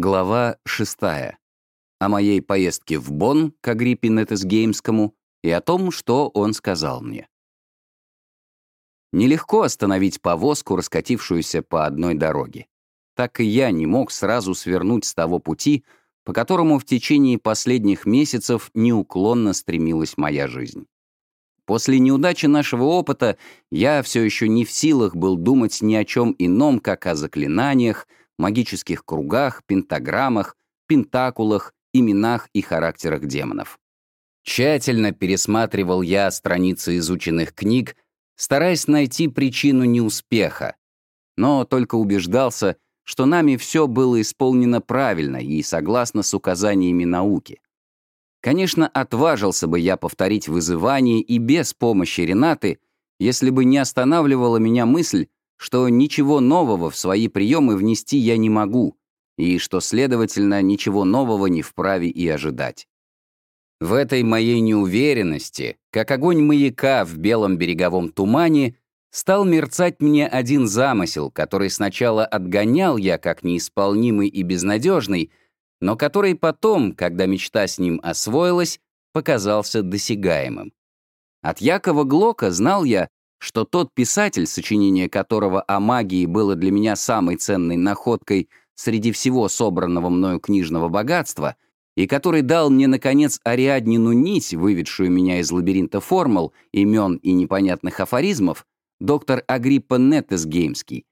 Глава 6. О моей поездке в Бонн к Агриппе Нетесгеймскому и о том, что он сказал мне. Нелегко остановить повозку, раскатившуюся по одной дороге. Так и я не мог сразу свернуть с того пути, по которому в течение последних месяцев неуклонно стремилась моя жизнь. После неудачи нашего опыта я все еще не в силах был думать ни о чем ином, как о заклинаниях, магических кругах, пентаграммах, пентакулах, именах и характерах демонов. Тщательно пересматривал я страницы изученных книг, стараясь найти причину неуспеха, но только убеждался, что нами все было исполнено правильно и согласно с указаниями науки. Конечно, отважился бы я повторить вызывание и без помощи Ренаты, если бы не останавливала меня мысль, что ничего нового в свои приемы внести я не могу, и что, следовательно, ничего нового не вправе и ожидать. В этой моей неуверенности, как огонь маяка в белом береговом тумане, стал мерцать мне один замысел, который сначала отгонял я как неисполнимый и безнадежный, но который потом, когда мечта с ним освоилась, показался досягаемым. От Якова Глока знал я, что тот писатель, сочинение которого о магии было для меня самой ценной находкой среди всего собранного мною книжного богатства, и который дал мне, наконец, Ариаднину нить, выведшую меня из лабиринта формул, имен и непонятных афоризмов, доктор Агриппа Неттесгеймский,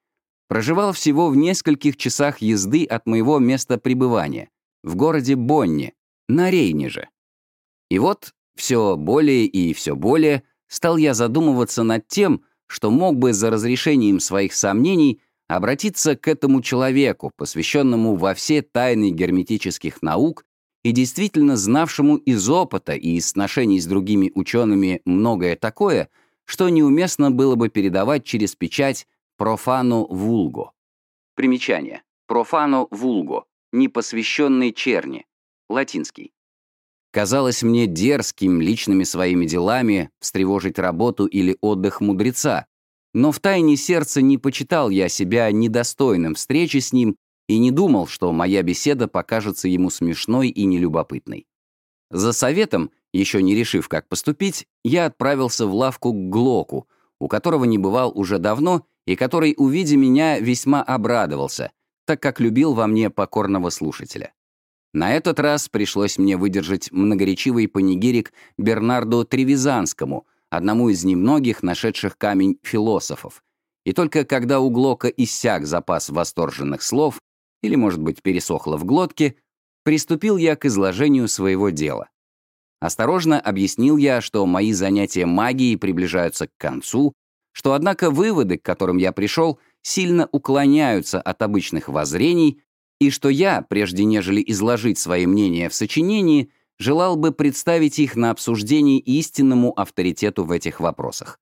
проживал всего в нескольких часах езды от моего места пребывания, в городе Бонне, на Рейне же. И вот все более и все более — стал я задумываться над тем, что мог бы за разрешением своих сомнений обратиться к этому человеку, посвященному во все тайны герметических наук и действительно знавшему из опыта и из сношений с другими учеными многое такое, что неуместно было бы передавать через печать профану вулго. Примечание. Профану вулго. Непосвященный черни. Латинский казалось мне дерзким личными своими делами встревожить работу или отдых мудреца, но в тайне сердца не почитал я себя недостойным встречи с ним и не думал, что моя беседа покажется ему смешной и нелюбопытной. За советом, еще не решив, как поступить, я отправился в лавку к Глоку, у которого не бывал уже давно и который, увидя меня, весьма обрадовался, так как любил во мне покорного слушателя. На этот раз пришлось мне выдержать многоречивый панигирик Бернарду Тревизанскому, одному из немногих нашедших камень философов. И только когда у Глока иссяк запас восторженных слов, или, может быть, пересохло в глотке, приступил я к изложению своего дела. Осторожно объяснил я, что мои занятия магией приближаются к концу, что, однако, выводы, к которым я пришел, сильно уклоняются от обычных воззрений, и что я, прежде нежели изложить свои мнения в сочинении, желал бы представить их на обсуждение истинному авторитету в этих вопросах.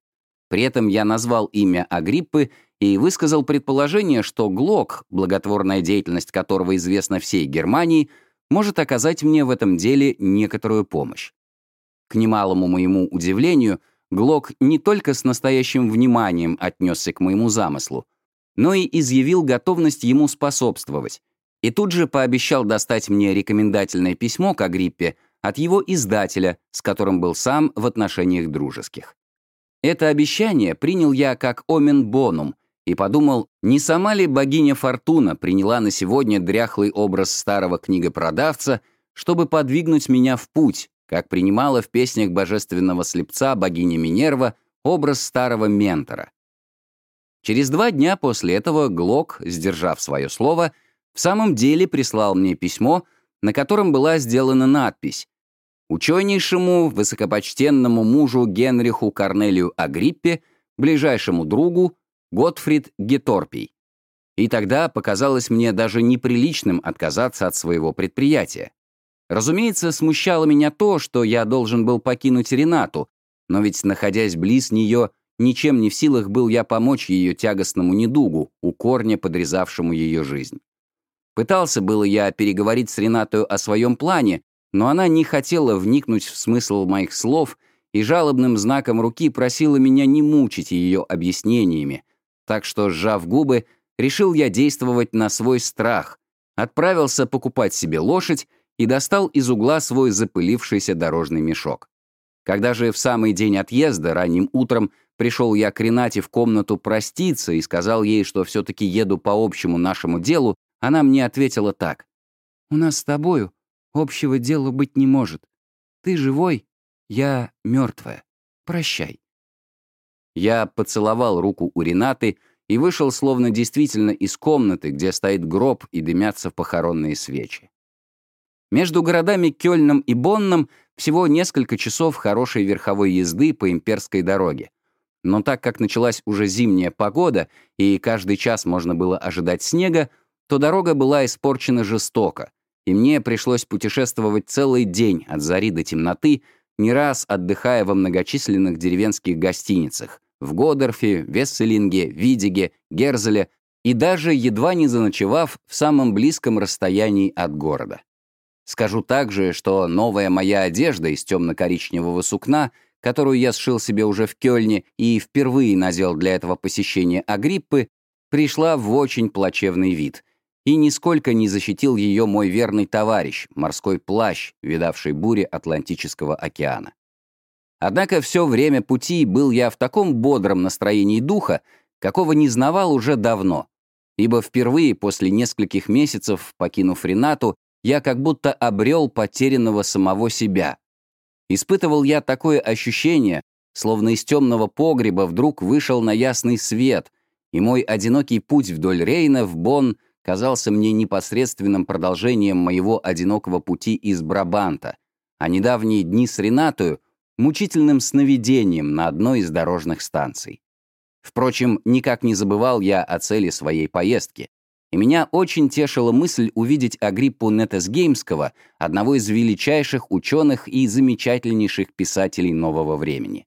При этом я назвал имя Агриппы и высказал предположение, что Глок, благотворная деятельность которого известна всей Германии, может оказать мне в этом деле некоторую помощь. К немалому моему удивлению, Глок не только с настоящим вниманием отнесся к моему замыслу, но и изъявил готовность ему способствовать, и тут же пообещал достать мне рекомендательное письмо к Агриппе от его издателя, с которым был сам в отношениях дружеских. Это обещание принял я как омен бонум и подумал, не сама ли богиня Фортуна приняла на сегодня дряхлый образ старого книгопродавца, чтобы подвигнуть меня в путь, как принимала в песнях божественного слепца богиня Минерва образ старого ментора. Через два дня после этого Глок, сдержав свое слово, в самом деле прислал мне письмо, на котором была сделана надпись «Ученейшему, высокопочтенному мужу Генриху Корнелию Агриппе, ближайшему другу Готфрид Геторпий». И тогда показалось мне даже неприличным отказаться от своего предприятия. Разумеется, смущало меня то, что я должен был покинуть Ренату, но ведь, находясь близ нее, ничем не в силах был я помочь ее тягостному недугу, у корня подрезавшему ее жизнь. Пытался было я переговорить с Ренатой о своем плане, но она не хотела вникнуть в смысл моих слов и жалобным знаком руки просила меня не мучить ее объяснениями. Так что, сжав губы, решил я действовать на свой страх отправился покупать себе лошадь и достал из угла свой запылившийся дорожный мешок. Когда же в самый день отъезда, ранним утром, пришел я к Ренате в комнату проститься и сказал ей, что все-таки еду по общему нашему делу, она мне ответила так. «У нас с тобою общего дела быть не может. Ты живой, я мертвая. Прощай». Я поцеловал руку у Ренаты и вышел словно действительно из комнаты, где стоит гроб и дымятся похоронные свечи. Между городами Кёльном и Бонном всего несколько часов хорошей верховой езды по имперской дороге. Но так как началась уже зимняя погода, и каждый час можно было ожидать снега, то дорога была испорчена жестоко, и мне пришлось путешествовать целый день от зари до темноты, не раз отдыхая во многочисленных деревенских гостиницах, в Годорфе, Весселинге, Видиге, Герзеле и даже едва не заночевав в самом близком расстоянии от города. Скажу также, что новая моя одежда из темно-коричневого сукна, которую я сшил себе уже в Кёльне и впервые надел для этого посещения Агриппы, пришла в очень плачевный вид, и нисколько не защитил ее мой верный товарищ, морской плащ, видавший бури Атлантического океана. Однако все время пути был я в таком бодром настроении духа, какого не знавал уже давно, ибо впервые после нескольких месяцев, покинув Ренату, я как будто обрел потерянного самого себя. Испытывал я такое ощущение, словно из темного погреба вдруг вышел на ясный свет, и мой одинокий путь вдоль Рейна в Бонн казался мне непосредственным продолжением моего одинокого пути из Брабанта, а недавние дни с Ренатою мучительным сновидением на одной из дорожных станций. Впрочем, никак не забывал я о цели своей поездки, и меня очень тешила мысль увидеть Агриппу Нетесгеймского, одного из величайших ученых и замечательнейших писателей нового времени.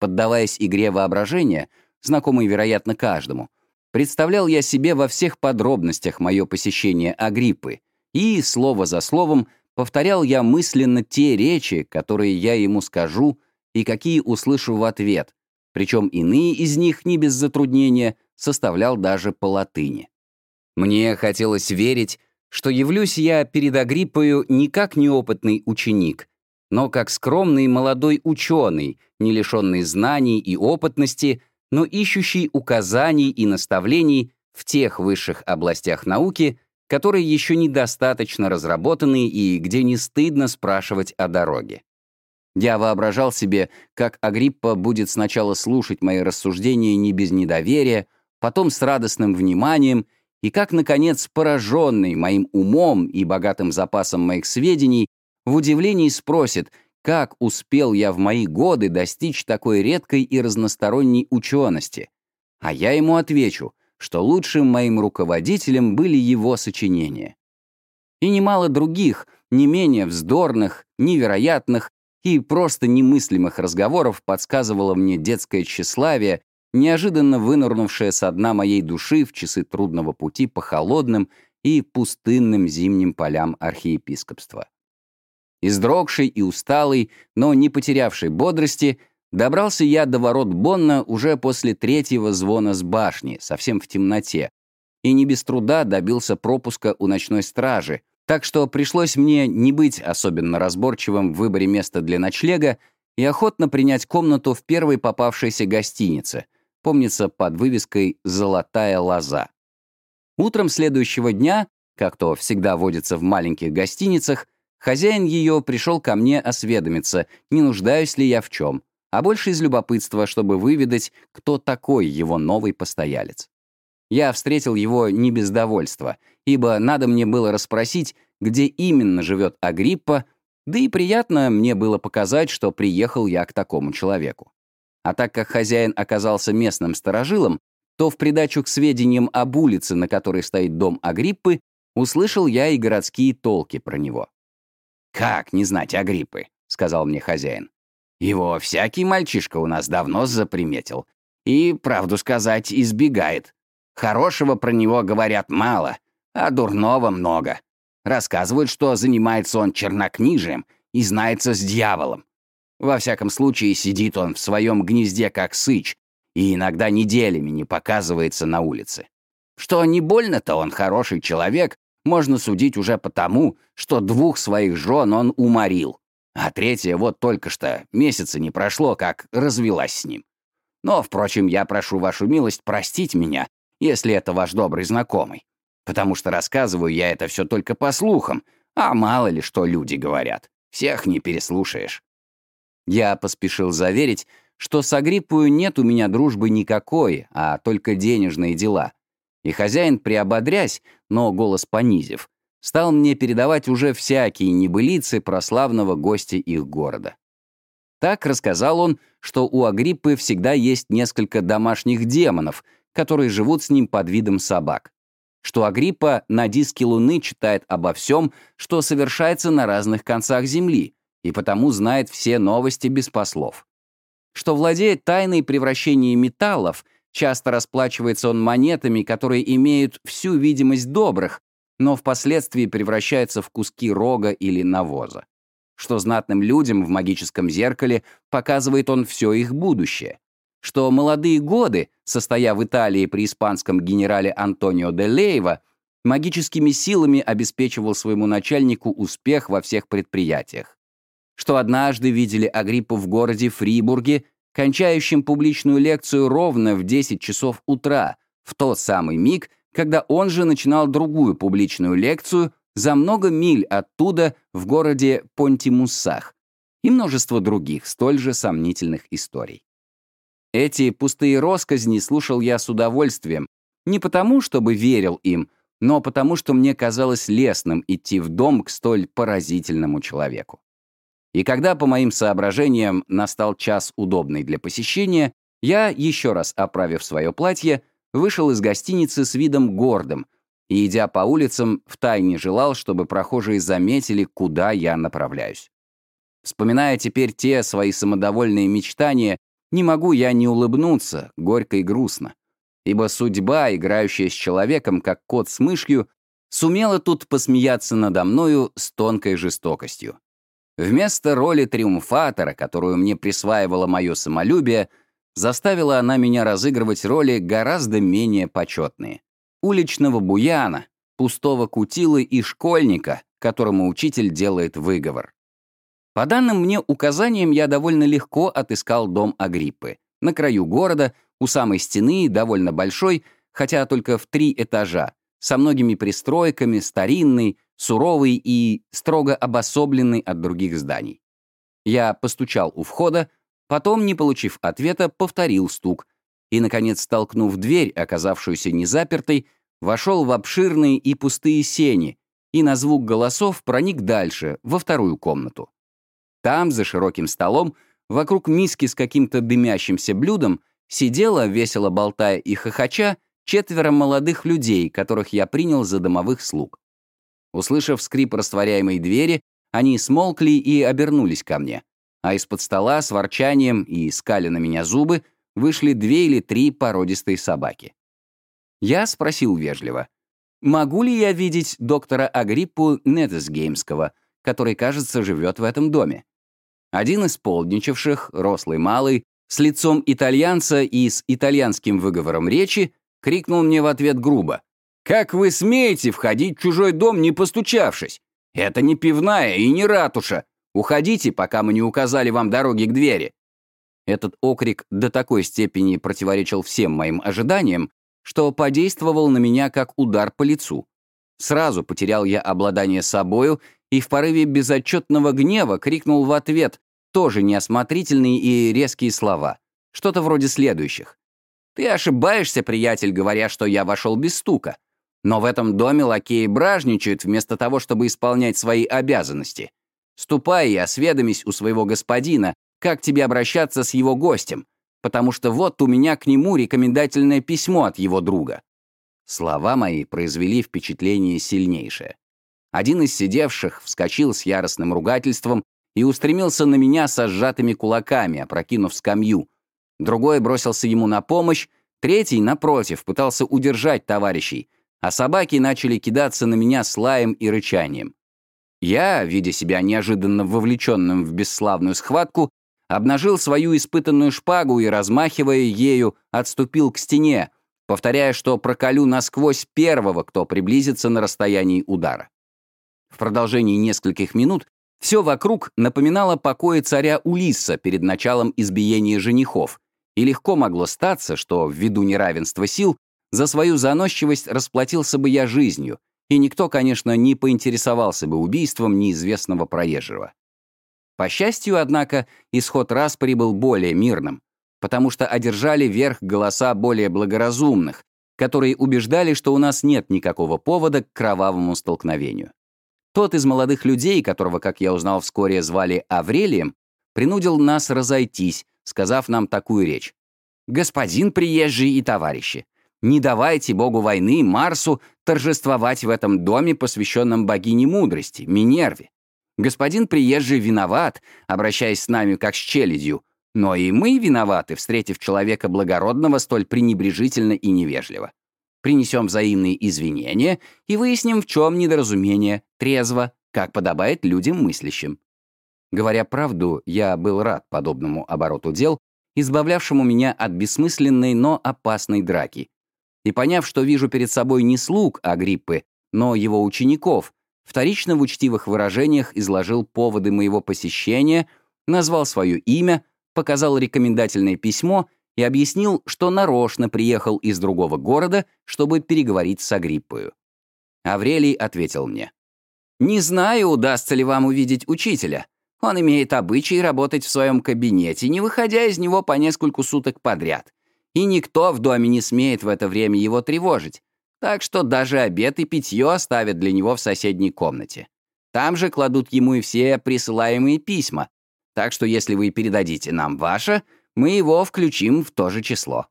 Поддаваясь игре воображения, знакомой, вероятно, каждому, представлял я себе во всех подробностях мое посещение Агриппы и, слово за словом, повторял я мысленно те речи, которые я ему скажу и какие услышу в ответ, причем иные из них, не без затруднения, составлял даже по латыни. Мне хотелось верить, что явлюсь я перед Агриппою не как неопытный ученик, но как скромный молодой ученый, не лишенный знаний и опытности, но ищущий указаний и наставлений в тех высших областях науки, которые еще недостаточно разработаны и где не стыдно спрашивать о дороге. Я воображал себе, как Агриппа будет сначала слушать мои рассуждения не без недоверия, потом с радостным вниманием, и как, наконец, пораженный моим умом и богатым запасом моих сведений, в удивлении спросит, как успел я в мои годы достичь такой редкой и разносторонней учености. А я ему отвечу — что лучшим моим руководителем были его сочинения. И немало других, не менее вздорных, невероятных и просто немыслимых разговоров подсказывало мне детское тщеславие, неожиданно вынырнувшее со дна моей души в часы трудного пути по холодным и пустынным зимним полям архиепископства. Издрогший и усталый, но не потерявший бодрости — Добрался я до ворот Бонна уже после третьего звона с башни, совсем в темноте, и не без труда добился пропуска у ночной стражи, так что пришлось мне не быть особенно разборчивым в выборе места для ночлега и охотно принять комнату в первой попавшейся гостинице, помнится под вывеской «Золотая лоза». Утром следующего дня, как то всегда водится в маленьких гостиницах, хозяин ее пришел ко мне осведомиться, не нуждаюсь ли я в чем, а больше из любопытства, чтобы выведать, кто такой его новый постоялец. Я встретил его не без довольства, ибо надо мне было расспросить, где именно живет Агриппа, да и приятно мне было показать, что приехал я к такому человеку. А так как хозяин оказался местным сторожилом, то в придачу к сведениям об улице, на которой стоит дом Агриппы, услышал я и городские толки про него. «Как не знать Агриппы?» — сказал мне хозяин. Его всякий мальчишка у нас давно заприметил. И, правду сказать, избегает. Хорошего про него говорят мало, а дурного много. Рассказывают, что занимается он чернокнижием и знается с дьяволом. Во всяком случае, сидит он в своем гнезде как сыч и иногда неделями не показывается на улице. Что не больно-то он хороший человек, можно судить уже потому, что двух своих жен он уморил, а третья вот только что, месяца не прошло, как развелась с ним. Но, впрочем, я прошу вашу милость простить меня, если это ваш добрый знакомый, потому что рассказываю я это все только по слухам, а мало ли что люди говорят. Всех не переслушаешь. Я поспешил заверить, что с Агриппою нет у меня дружбы никакой, а только денежные дела. И хозяин, приободрясь, но голос понизив, стал мне передавать уже всякие небылицы про славного гостя их города. Так рассказал он, что у Агриппы всегда есть несколько домашних демонов, которые живут с ним под видом собак. Что Агриппа на диске Луны читает обо всем, что совершается на разных концах Земли, и потому знает все новости без послов. Что владеет тайной превращения металлов, часто расплачивается он монетами, которые имеют всю видимость добрых, но впоследствии превращаются в куски рога или навоза. Что знатным людям в магическом зеркале показывает он все их будущее. Что молодые годы, состоя в Италии при испанском генерале Антонио де Лейва, магическими силами обеспечивал своему начальнику успех во всех предприятиях что однажды видели Агриппу в городе Фрибурге, кончающим публичную лекцию ровно в 10 часов утра, в тот самый миг, когда он же начинал другую публичную лекцию за много миль оттуда в городе Понтимуссах и множество других столь же сомнительных историй. Эти пустые росказни слушал я с удовольствием, не потому, чтобы верил им, но потому, что мне казалось лестным идти в дом к столь поразительному человеку. И когда, по моим соображениям, настал час удобный для посещения, я, еще раз оправив свое платье, вышел из гостиницы с видом гордым и, идя по улицам, втайне желал, чтобы прохожие заметили, куда я направляюсь. Вспоминая теперь те свои самодовольные мечтания, не могу я не улыбнуться, горько и грустно. Ибо судьба, играющая с человеком, как кот с мышью, сумела тут посмеяться надо мною с тонкой жестокостью. Вместо роли триумфатора, которую мне присваивало мое самолюбие, заставила она меня разыгрывать роли гораздо менее почетные. Уличного буяна, пустого кутилы и школьника, которому учитель делает выговор. По данным мне указаниям, я довольно легко отыскал дом Агриппы. На краю города, у самой стены, довольно большой, хотя только в три этажа, со многими пристройками, старинный, суровый и строго обособленный от других зданий. Я постучал у входа, потом, не получив ответа, повторил стук и, наконец, столкнув дверь, оказавшуюся незапертой, вошел в обширные и пустые сени и на звук голосов проник дальше, во вторую комнату. Там, за широким столом, вокруг миски с каким-то дымящимся блюдом, сидела, весело болтая и хохоча, четверо молодых людей, которых я принял за домовых слуг. Услышав скрип растворяемой двери, они смолкли и обернулись ко мне, а из-под стола с ворчанием и скали на меня зубы вышли две или три породистые собаки. Я спросил вежливо, могу ли я видеть доктора Агриппу Нетесгеймского, который, кажется, живет в этом доме? Один из полдничавших, рослый малый, с лицом итальянца и с итальянским выговором речи, крикнул мне в ответ грубо. Как вы смеете входить в чужой дом, не постучавшись? Это не пивная и не ратуша. Уходите, пока мы не указали вам дороги к двери». Этот окрик до такой степени противоречил всем моим ожиданиям, что подействовал на меня как удар по лицу. Сразу потерял я обладание собою и в порыве безотчетного гнева крикнул в ответ тоже неосмотрительные и резкие слова, что-то вроде следующих. «Ты ошибаешься, приятель, говоря, что я вошел без стука. Но в этом доме лакеи бражничают вместо того, чтобы исполнять свои обязанности. Ступай и осведомись у своего господина, как тебе обращаться с его гостем, потому что вот у меня к нему рекомендательное письмо от его друга». Слова мои произвели впечатление сильнейшее. Один из сидевших вскочил с яростным ругательством и устремился на меня со сжатыми кулаками, опрокинув скамью. Другой бросился ему на помощь, третий, напротив, пытался удержать товарищей, а собаки начали кидаться на меня с лаем и рычанием. Я, видя себя неожиданно вовлеченным в бесславную схватку, обнажил свою испытанную шпагу и, размахивая ею, отступил к стене, повторяя, что проколю насквозь первого, кто приблизится на расстоянии удара. В продолжении нескольких минут все вокруг напоминало покои царя Улисса перед началом избиения женихов, и легко могло статься, что, ввиду неравенства сил, за свою заносчивость расплатился бы я жизнью, и никто, конечно, не поинтересовался бы убийством неизвестного проезжего. По счастью, однако, исход распри был более мирным, потому что одержали верх голоса более благоразумных, которые убеждали, что у нас нет никакого повода к кровавому столкновению. Тот из молодых людей, которого, как я узнал вскоре, звали Аврелием, принудил нас разойтись, сказав нам такую речь. «Господин приезжий и товарищи, не давайте богу войны, Марсу, торжествовать в этом доме, посвященном богине мудрости, Минерве. Господин приезжий виноват, обращаясь с нами как с челядью, но и мы виноваты, встретив человека благородного столь пренебрежительно и невежливо принесем взаимные извинения и выясним, в чем недоразумение, трезво, как подобает людям мыслящим. Говоря правду, я был рад подобному обороту дел, избавлявшему меня от бессмысленной, но опасной драки. И поняв, что вижу перед собой не слуг Агриппы, но его учеников, вторично в учтивых выражениях изложил поводы моего посещения, назвал свое имя, показал рекомендательное письмо и объяснил, что нарочно приехал из другого города, чтобы переговорить с Агриппою. Аврелий ответил мне. «Не знаю, удастся ли вам увидеть учителя. Он имеет обычай работать в своем кабинете, не выходя из него по нескольку суток подряд. И никто в доме не смеет в это время его тревожить. Так что даже обед и питье оставят для него в соседней комнате. Там же кладут ему и все присылаемые письма. Так что если вы передадите нам ваше, мы его включим в то же число.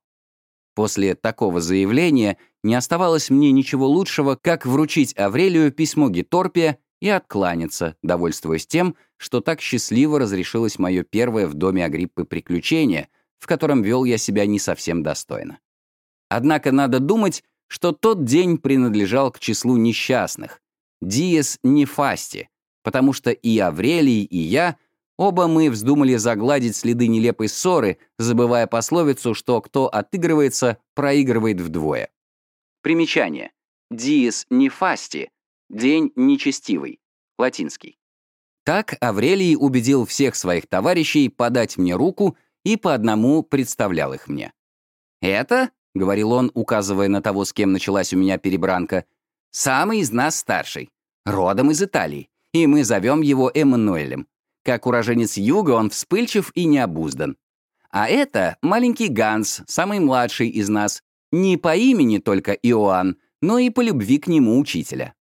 После такого заявления не оставалось мне ничего лучшего, как вручить Аврелию письмо Геторпия и откланяться, довольствуясь тем, что так счастливо разрешилось мое первое в доме Агриппы приключение, в котором вел я себя не совсем достойно. Однако надо думать, что тот день принадлежал к числу несчастных, диес нефасти, потому что и Аврелий, и я Оба мы вздумали загладить следы нелепой ссоры, забывая пословицу, что кто отыгрывается, проигрывает вдвое. Примечание. Dies nefasti — день нечестивый, латинский. Так Аврелий убедил всех своих товарищей подать мне руку и по одному представлял их мне. «Это, — говорил он, указывая на того, с кем началась у меня перебранка, — самый из нас старший, родом из Италии, и мы зовем его Эммануэлем. Как уроженец юга он вспыльчив и необуздан. А это маленький Ганс, самый младший из нас, не по имени только Иоанн, но и по любви к нему учителя.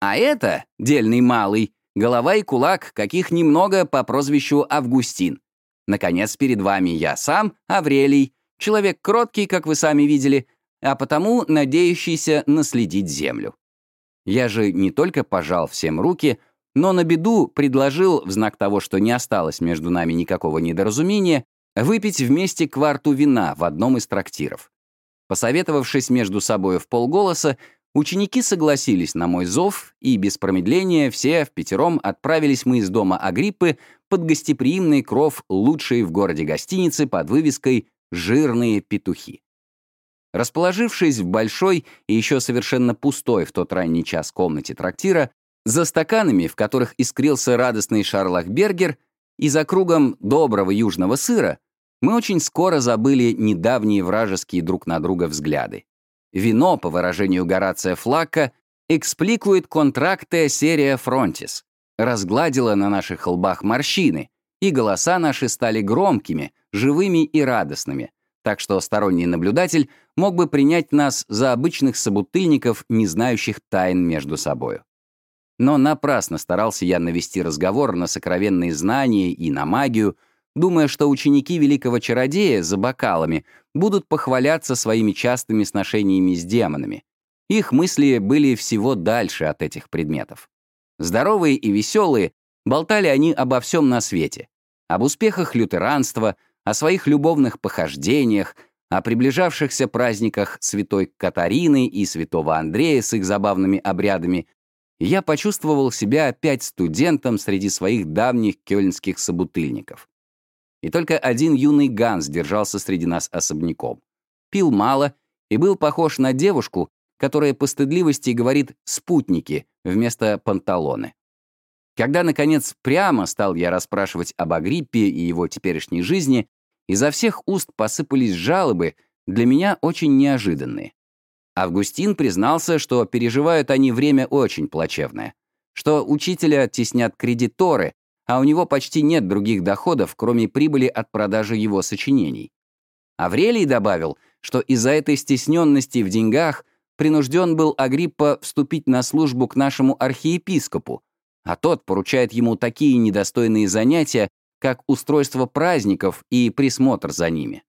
А это, дельный малый, голова и кулак, каких немного по прозвищу Августин. Наконец, перед вами я сам, Аврелий, человек кроткий, как вы сами видели, а потому надеющийся наследить землю. Я же не только пожал всем руки, но на беду предложил, в знак того, что не осталось между нами никакого недоразумения, выпить вместе кварту вина в одном из трактиров. Посоветовавшись между собой в полголоса, ученики согласились на мой зов, и без промедления все в пятером отправились мы из дома Агриппы под гостеприимный кров лучшей в городе гостиницы под вывеской «Жирные петухи». Расположившись в большой и еще совершенно пустой в тот ранний час комнате трактира, за стаканами, в которых искрился радостный шарлахбергер, и за кругом доброго южного сыра, мы очень скоро забыли недавние вражеские друг на друга взгляды. Вино, по выражению Горация Флакка, экспликует контракте серия фронтис, разгладило на наших лбах морщины, и голоса наши стали громкими, живыми и радостными, так что сторонний наблюдатель мог бы принять нас за обычных собутыльников, не знающих тайн между собою. Но напрасно старался я навести разговор на сокровенные знания и на магию, думая, что ученики великого чародея за бокалами будут похваляться своими частыми сношениями с демонами. Их мысли были всего дальше от этих предметов. Здоровые и веселые, болтали они обо всем на свете. Об успехах лютеранства, о своих любовных похождениях, о приближавшихся праздниках святой Катарины и святого Андрея с их забавными обрядами, я почувствовал себя опять студентом среди своих давних кёльнских собутыльников. И только один юный Ганс держался среди нас особняком. Пил мало и был похож на девушку, которая по стыдливости говорит «спутники» вместо «панталоны». Когда, наконец, прямо стал я расспрашивать об Агриппе и его теперешней жизни, изо всех уст посыпались жалобы, для меня очень неожиданные. Августин признался, что переживают они время очень плачевное, что учителя теснят кредиторы, а у него почти нет других доходов, кроме прибыли от продажи его сочинений. Аврелий добавил, что из-за этой стесненности в деньгах принужден был Агриппа вступить на службу к нашему архиепископу, а тот поручает ему такие недостойные занятия, как устройство праздников и присмотр за ними.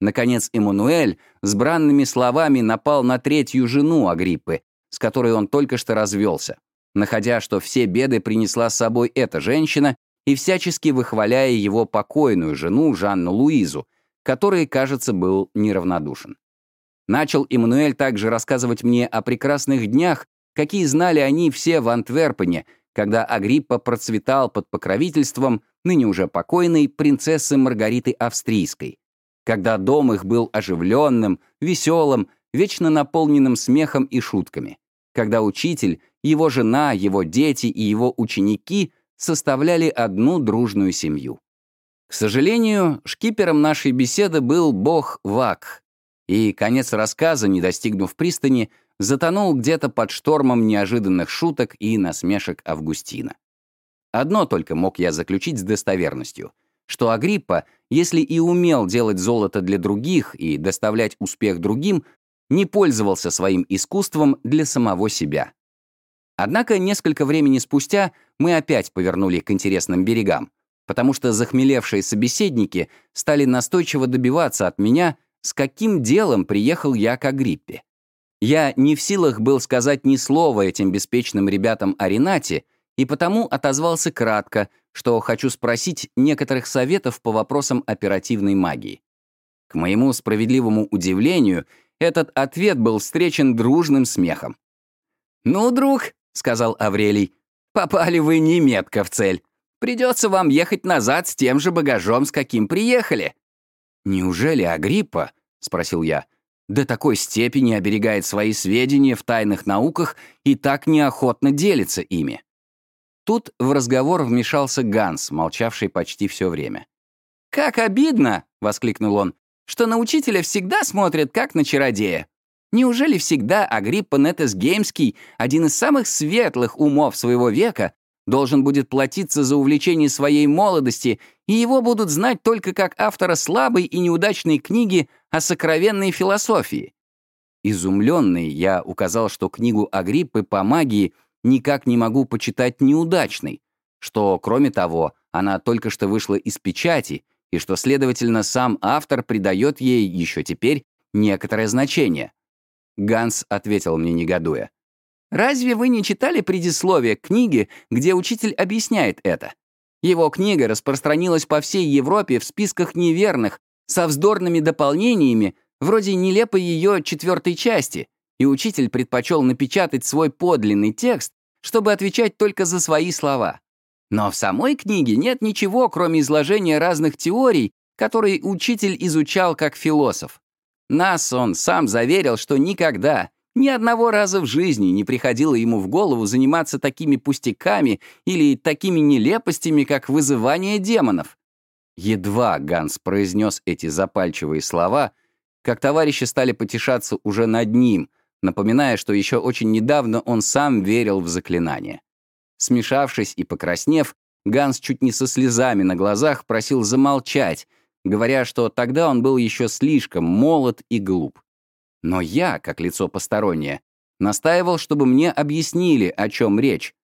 Наконец, Эммануэль с бранными словами напал на третью жену Агриппы, с которой он только что развелся, находя, что все беды принесла с собой эта женщина и всячески выхваляя его покойную жену Жанну Луизу, которой, кажется, был неравнодушен. Начал Эммануэль также рассказывать мне о прекрасных днях, какие знали они все в Антверпене, когда Агриппа процветал под покровительством ныне уже покойной принцессы Маргариты Австрийской, когда дом их был оживленным, веселым, вечно наполненным смехом и шутками, когда учитель, его жена, его дети и его ученики составляли одну дружную семью. К сожалению, шкипером нашей беседы был бог Вак, и конец рассказа, не достигнув пристани, затонул где-то под штормом неожиданных шуток и насмешек Августина. Одно только мог я заключить с достоверностью — что Агриппа, если и умел делать золото для других и доставлять успех другим, не пользовался своим искусством для самого себя. Однако несколько времени спустя мы опять повернули к интересным берегам, потому что захмелевшие собеседники стали настойчиво добиваться от меня, с каким делом приехал я к Агриппе. Я не в силах был сказать ни слова этим беспечным ребятам о Ренате, и потому отозвался кратко, что хочу спросить некоторых советов по вопросам оперативной магии. К моему справедливому удивлению, этот ответ был встречен дружным смехом. «Ну, друг», — сказал Аврелий, — «попали вы неметко в цель. Придется вам ехать назад с тем же багажом, с каким приехали». «Неужели Агриппа?» — спросил я. «До такой степени оберегает свои сведения в тайных науках и так неохотно делится ими». Тут в разговор вмешался Ганс, молчавший почти все время. «Как обидно!» — воскликнул он, «что на учителя всегда смотрят как на чародея. Неужели всегда Агриппа Нетес Геймский, один из самых светлых умов своего века, должен будет платиться за увлечение своей молодости, и его будут знать только как автора слабой и неудачной книги о сокровенной философии?» Изумленный, я указал, что книгу Агриппы по магии — никак не могу почитать неудачной, что, кроме того, она только что вышла из печати, и что, следовательно, сам автор придает ей еще теперь некоторое значение. Ганс ответил мне, негодуя. «Разве вы не читали предисловие к книге, где учитель объясняет это? Его книга распространилась по всей Европе в списках неверных, со вздорными дополнениями, вроде нелепой ее четвертой части, и учитель предпочел напечатать свой подлинный текст, чтобы отвечать только за свои слова. Но в самой книге нет ничего, кроме изложения разных теорий, которые учитель изучал как философ. Нас он сам заверил, что никогда, ни одного раза в жизни не приходило ему в голову заниматься такими пустяками или такими нелепостями, как вызывание демонов. Едва Ганс произнес эти запальчивые слова, как товарищи стали потешаться уже над ним, напоминая, что еще очень недавно он сам верил в заклинание. Смешавшись и покраснев, Ганс чуть не со слезами на глазах просил замолчать, говоря, что тогда он был еще слишком молод и глуп. Но я, как лицо постороннее, настаивал, чтобы мне объяснили, о чем речь.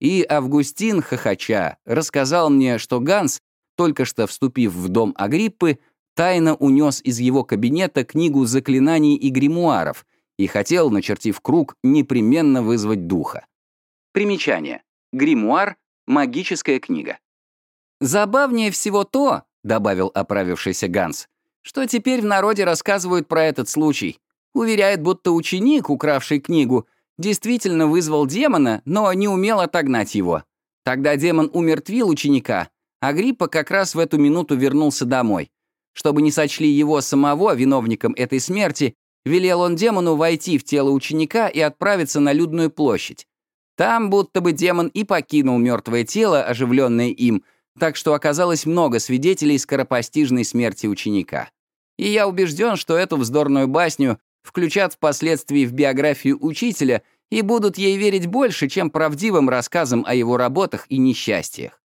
И Августин, хохоча, рассказал мне, что Ганс, только что вступив в дом Агриппы, тайно унес из его кабинета книгу заклинаний и гримуаров, и хотел, начертив круг, непременно вызвать духа. Примечание. Гримуар — магическая книга. «Забавнее всего то», — добавил оправившийся Ганс, «что теперь в народе рассказывают про этот случай. Уверяет, будто ученик, укравший книгу, действительно вызвал демона, но не умел отогнать его. Тогда демон умертвил ученика, а Гриппа как раз в эту минуту вернулся домой. Чтобы не сочли его самого виновником этой смерти, велел он демону войти в тело ученика и отправиться на людную площадь. Там будто бы демон и покинул мертвое тело, оживленное им, так что оказалось много свидетелей скоропостижной смерти ученика. И я убежден, что эту вздорную басню включат впоследствии в биографию учителя и будут ей верить больше, чем правдивым рассказам о его работах и несчастьях.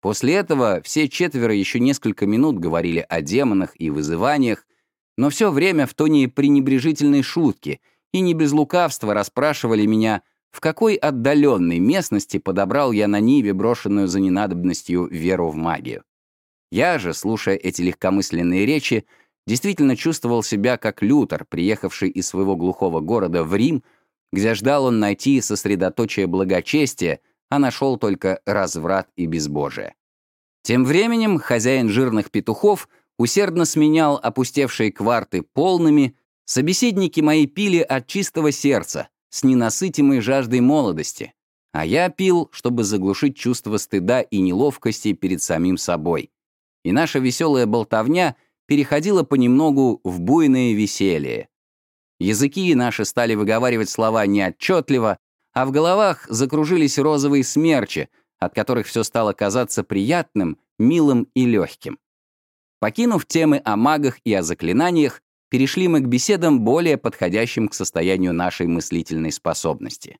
После этого все четверо еще несколько минут говорили о демонах и вызываниях, но все время в тоне пренебрежительной шутки и не без лукавства расспрашивали меня, в какой отдаленной местности подобрал я на Ниве брошенную за ненадобностью веру в магию. Я же, слушая эти легкомысленные речи, действительно чувствовал себя как Лютер, приехавший из своего глухого города в Рим, где ждал он найти сосредоточие благочестия, а нашел только разврат и безбожие. Тем временем хозяин жирных петухов усердно сменял опустевшие кварты полными, собеседники мои пили от чистого сердца, с ненасытимой жаждой молодости, а я пил, чтобы заглушить чувство стыда и неловкости перед самим собой. И наша веселая болтовня переходила понемногу в буйное веселье. Языки наши стали выговаривать слова неотчетливо, а в головах закружились розовые смерчи, от которых все стало казаться приятным, милым и легким. Покинув темы о магах и о заклинаниях, перешли мы к беседам, более подходящим к состоянию нашей мыслительной способности.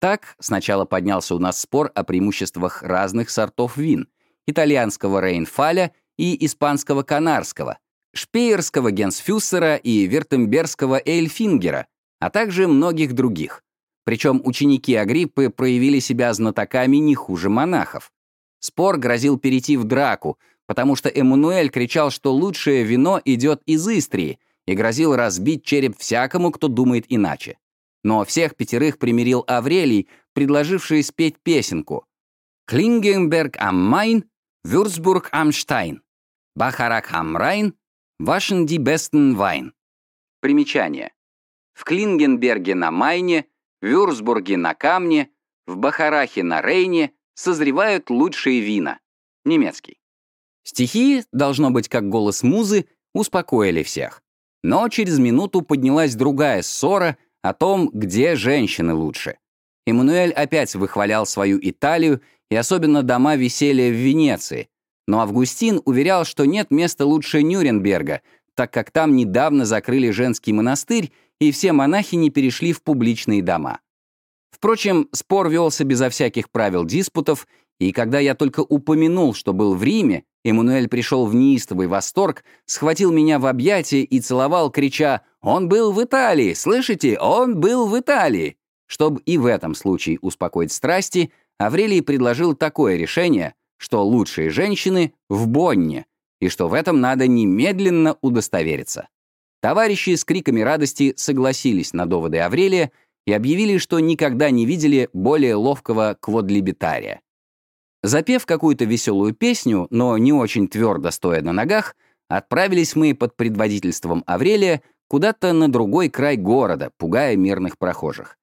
Так сначала поднялся у нас спор о преимуществах разных сортов вин — итальянского Рейнфаля и испанского Канарского, шпеерского Генсфюссера и вертемберского Эйльфингера, а также многих других. Причем ученики Агриппы проявили себя знатоками не хуже монахов. Спор грозил перейти в драку, потому что Эммануэль кричал, что лучшее вино идет из Истрии, и грозил разбить череп всякому, кто думает иначе. Но всех пятерых примирил Аврелий, предложивший спеть песенку «Клингенберг am Main, Würzburg am Stein, Бахарак am Rhein, waschen die besten Wein». Примечание. В Клингенберге на Майне, Вюрсбурге на Камне, в Бахарахе на Рейне созревают лучшие вина. Немецкий. Стихи, должно быть, как голос музы, успокоили всех. Но через минуту поднялась другая ссора о том, где женщины лучше. Эммануэль опять выхвалял свою Италию и особенно дома веселья в Венеции, но Августин уверял, что нет места лучше Нюрнберга, так как там недавно закрыли женский монастырь, и все монахи не перешли в публичные дома. Впрочем, спор велся безо всяких правил диспутов, и когда я только упомянул, что был в Риме, Эммануэль пришел в неистовый восторг, схватил меня в объятия и целовал, крича «Он был в Италии! Слышите? Он был в Италии!» Чтобы и в этом случае успокоить страсти, Аврелий предложил такое решение, что лучшие женщины в Бонне, и что в этом надо немедленно удостовериться. Товарищи с криками радости согласились на доводы Аврелия и объявили, что никогда не видели более ловкого квадлибитария. Запев какую-то веселую песню, но не очень твердо стоя на ногах, отправились мы под предводительством Аврелия куда-то на другой край города, пугая мирных прохожих.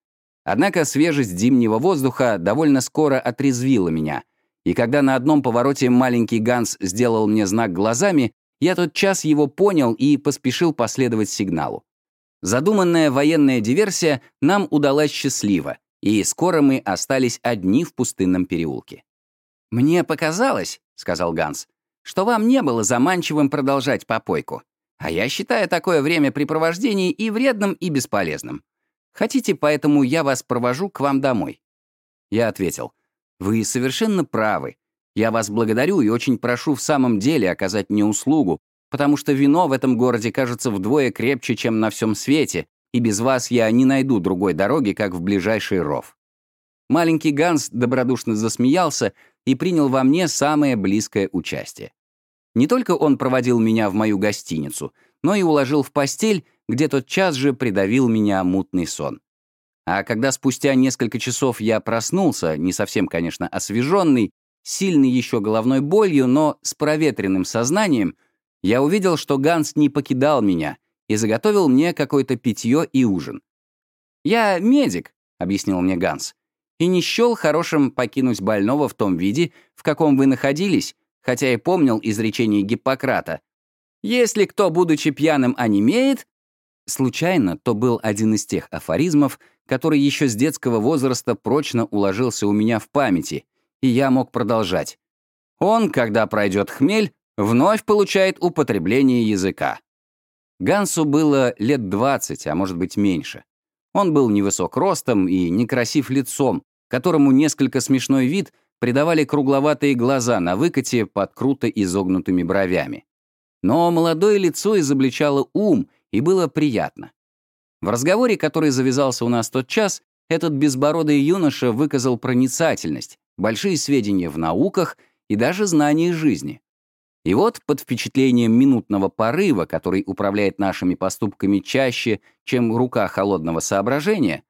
Однако свежесть зимнего воздуха довольно скоро отрезвила меня, и когда на одном повороте маленький Ганс сделал мне знак глазами, я тот час его понял и поспешил последовать сигналу. Задуманная военная диверсия нам удалась счастливо, и скоро мы остались одни в пустынном переулке. «Мне показалось», — сказал Ганс, «что вам не было заманчивым продолжать попойку. А я считаю такое времяпрепровождение и вредным, и бесполезным. Хотите, поэтому я вас провожу к вам домой?» Я ответил, «Вы совершенно правы. Я вас благодарю и очень прошу в самом деле оказать мне услугу, потому что вино в этом городе кажется вдвое крепче, чем на всем свете, и без вас я не найду другой дороги, как в ближайший ров». Маленький Ганс добродушно засмеялся и принял во мне самое близкое участие. Не только он проводил меня в мою гостиницу, но и уложил в постель, где тот час же придавил меня мутный сон. А когда спустя несколько часов я проснулся, не совсем, конечно, освеженный, сильный еще головной болью, но с проветренным сознанием, я увидел, что Ганс не покидал меня и заготовил мне какое-то питье и ужин. «Я медик», — объяснил мне Ганс и не счел хорошим покинуть больного в том виде, в каком вы находились, хотя и помнил изречение Гиппократа. «Если кто, будучи пьяным, онемеет, Случайно то был один из тех афоризмов, который еще с детского возраста прочно уложился у меня в памяти, и я мог продолжать. Он, когда пройдет хмель, вновь получает употребление языка. Гансу было лет 20, а может быть меньше. Он был невысок ростом и некрасив лицом, которому несколько смешной вид придавали кругловатые глаза на выкате под круто изогнутыми бровями. Но молодое лицо изобличало ум, и было приятно. В разговоре, который завязался у нас тот час, этот безбородый юноша выказал проницательность, большие сведения в науках и даже знание жизни. И вот под впечатлением минутного порыва, который управляет нашими поступками чаще, чем рука холодного соображения,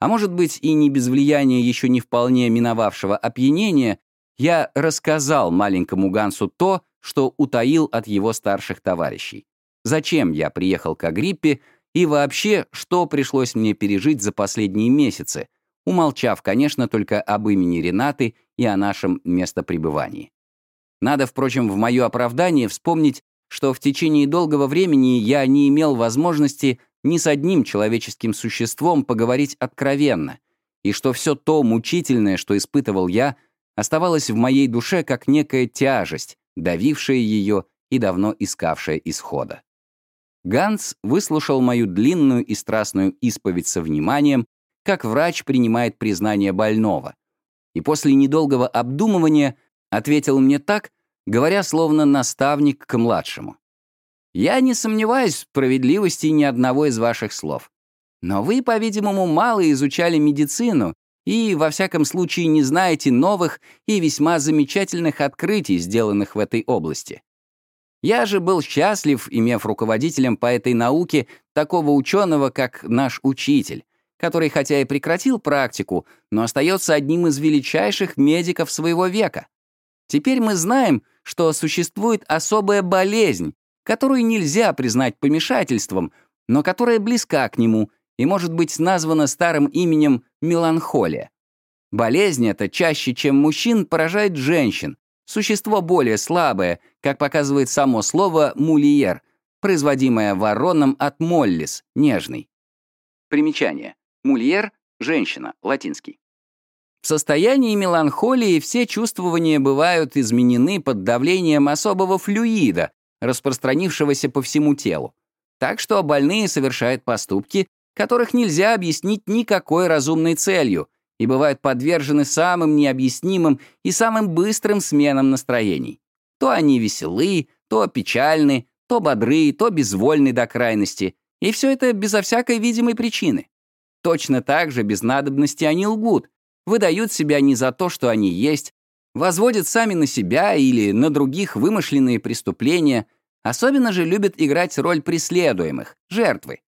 а может быть и не без влияния еще не вполне миновавшего опьянения, я рассказал маленькому Гансу то, что утаил от его старших товарищей. Зачем я приехал к Агриппе и вообще, что пришлось мне пережить за последние месяцы, умолчав, конечно, только об имени Ренаты и о нашем местопребывании. Надо, впрочем, в мое оправдание вспомнить, что в течение долгого времени я не имел возможности ни с одним человеческим существом поговорить откровенно, и что все то мучительное, что испытывал я, оставалось в моей душе как некая тяжесть, давившая ее и давно искавшая исхода. Ганс выслушал мою длинную и страстную исповедь со вниманием, как врач принимает признание больного, и после недолгого обдумывания ответил мне так, говоря словно наставник к младшему. «Я не сомневаюсь в справедливости ни одного из ваших слов. Но вы, по-видимому, мало изучали медицину и, во всяком случае, не знаете новых и весьма замечательных открытий, сделанных в этой области. Я же был счастлив, имев руководителем по этой науке такого ученого, как наш учитель, который хотя и прекратил практику, но остается одним из величайших медиков своего века. Теперь мы знаем, что существует особая болезнь, которую нельзя признать помешательством, но которая близка к нему и может быть названа старым именем меланхолия. Болезнь эта чаще, чем мужчин, поражает женщин, существо более слабое, как показывает само слово «мулиер», производимое вороном от моллис, нежный. Примечание. Мульер — женщина, латинский. В состоянии меланхолии все чувствования бывают изменены под давлением особого флюида, распространившегося по всему телу. Так что больные совершают поступки, которых нельзя объяснить никакой разумной целью, и бывают подвержены самым необъяснимым и самым быстрым сменам настроений. То они веселы, то печальны, то бодры, то безвольны до крайности, и все это безо всякой видимой причины. Точно так же без надобности они лгут, выдают себя не за то, что они есть, возводят сами на себя или на других вымышленные преступления, особенно же любят играть роль преследуемых, жертвы.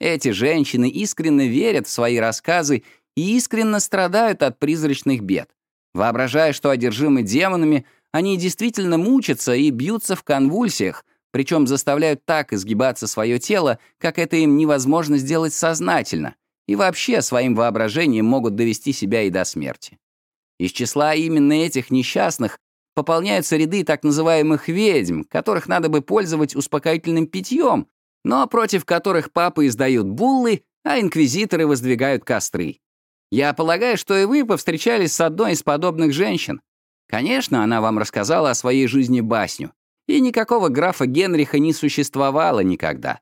Эти женщины искренне верят в свои рассказы и искренне страдают от призрачных бед. Воображая, что одержимы демонами, они действительно мучатся и бьются в конвульсиях, причем заставляют так изгибаться свое тело, как это им невозможно сделать сознательно, и вообще своим воображением могут довести себя и до смерти. Из числа именно этих несчастных пополняются ряды так называемых ведьм, которых надо бы пользовать успокоительным питьем, но против которых папы издают буллы, а инквизиторы воздвигают костры. Я полагаю, что и вы повстречались с одной из подобных женщин. Конечно, она вам рассказала о своей жизни басню, и никакого графа Генриха не существовало никогда.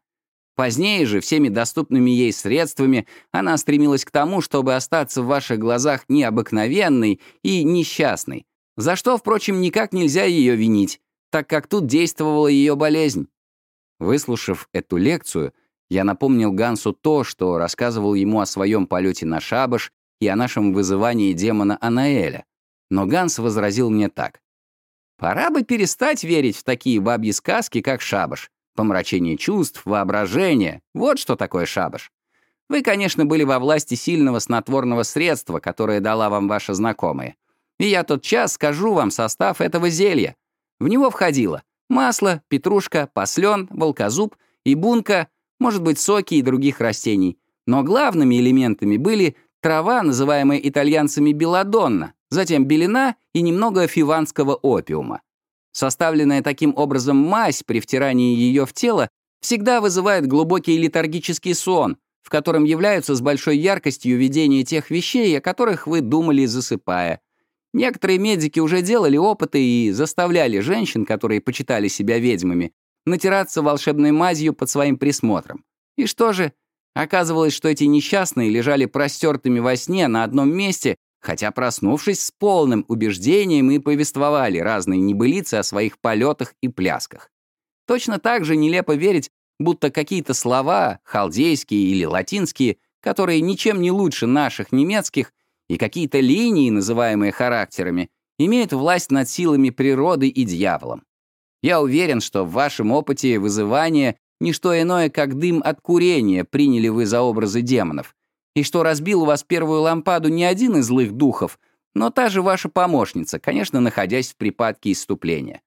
Позднее же, всеми доступными ей средствами, она стремилась к тому, чтобы остаться в ваших глазах необыкновенной и несчастной, за что, впрочем, никак нельзя ее винить, так как тут действовала ее болезнь. Выслушав эту лекцию, я напомнил Гансу то, что рассказывал ему о своем полете на шабаш и о нашем вызывании демона Анаэля. Но Ганс возразил мне так. «Пора бы перестать верить в такие бабьи сказки, как шабаш. Помрачение чувств, воображение — вот что такое шабаш. Вы, конечно, были во власти сильного снотворного средства, которое дала вам ваша знакомая. И я тот час скажу вам состав этого зелья. В него входило масло, петрушка, послен, волкозуб и бунка, может быть, соки и других растений. Но главными элементами были трава, называемая итальянцами белладонна, затем белина и немного фиванского опиума. Составленная таким образом мазь при втирании ее в тело всегда вызывает глубокий летаргический сон, в котором являются с большой яркостью видения тех вещей, о которых вы думали, засыпая. Некоторые медики уже делали опыты и заставляли женщин, которые почитали себя ведьмами, натираться волшебной мазью под своим присмотром. И что же? Оказывалось, что эти несчастные лежали простертыми во сне на одном месте, хотя проснувшись с полным убеждением и повествовали разные небылицы о своих полетах и плясках. Точно так же нелепо верить, будто какие-то слова, халдейские или латинские, которые ничем не лучше наших немецких, и какие-то линии, называемые характерами, имеют власть над силами природы и дьяволом. Я уверен, что в вашем опыте вызывания не что иное, как дым от курения приняли вы за образы демонов, и что разбил у вас первую лампаду не один из злых духов, но та же ваша помощница, конечно, находясь в припадке исступления.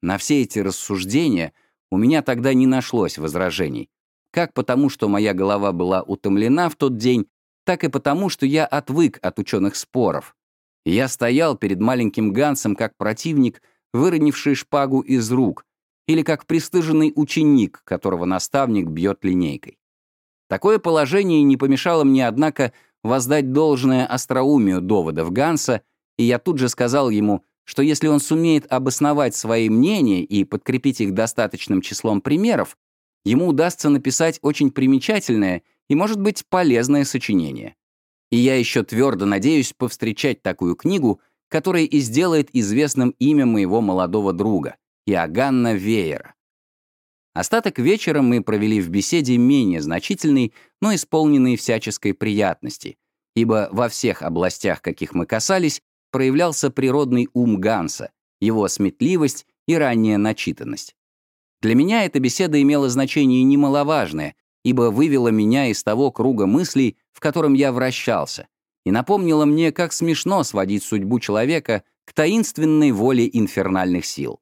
На все эти рассуждения у меня тогда не нашлось возражений, как потому, что моя голова была утомлена в тот день, так и потому, что я отвык от ученых споров. я стоял перед маленьким Гансом как противник, выронивший шпагу из рук, или как пристыженный ученик, которого наставник бьет линейкой. Такое положение не помешало мне, однако, воздать должное остроумию доводов Ганса, и я тут же сказал ему, что если он сумеет обосновать свои мнения и подкрепить их достаточным числом примеров, ему удастся написать очень примечательное и, может быть, полезное сочинение. И я еще твердо надеюсь повстречать такую книгу, которая и сделает известным имя моего молодого друга, Иоганна Веера. Остаток вечера мы провели в беседе менее значительной, но исполненной всяческой приятности, ибо во всех областях, каких мы касались, проявлялся природный ум Ганса, его сметливость и ранняя начитанность. Для меня эта беседа имела значение немаловажное, ибо вывела меня из того круга мыслей, в котором я вращался, и напомнила мне, как смешно сводить судьбу человека к таинственной воле инфернальных сил.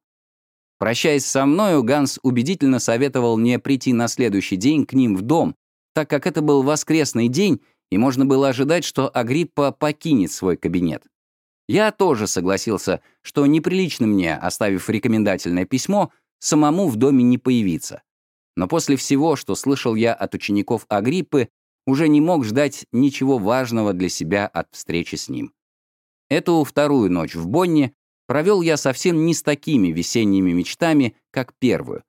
Прощаясь со мною, Ганс убедительно советовал мне прийти на следующий день к ним в дом, так как это был воскресный день, и можно было ожидать, что Агриппа покинет свой кабинет. Я тоже согласился, что неприлично мне, оставив рекомендательное письмо, самому в доме не появиться. Но после всего, что слышал я от учеников Агриппы, уже не мог ждать ничего важного для себя от встречи с ним. Эту вторую ночь в Бонне провел я совсем не с такими весенними мечтами, как первую.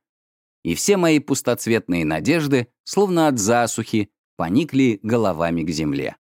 И все мои пустоцветные надежды, словно от засухи, поникли головами к земле.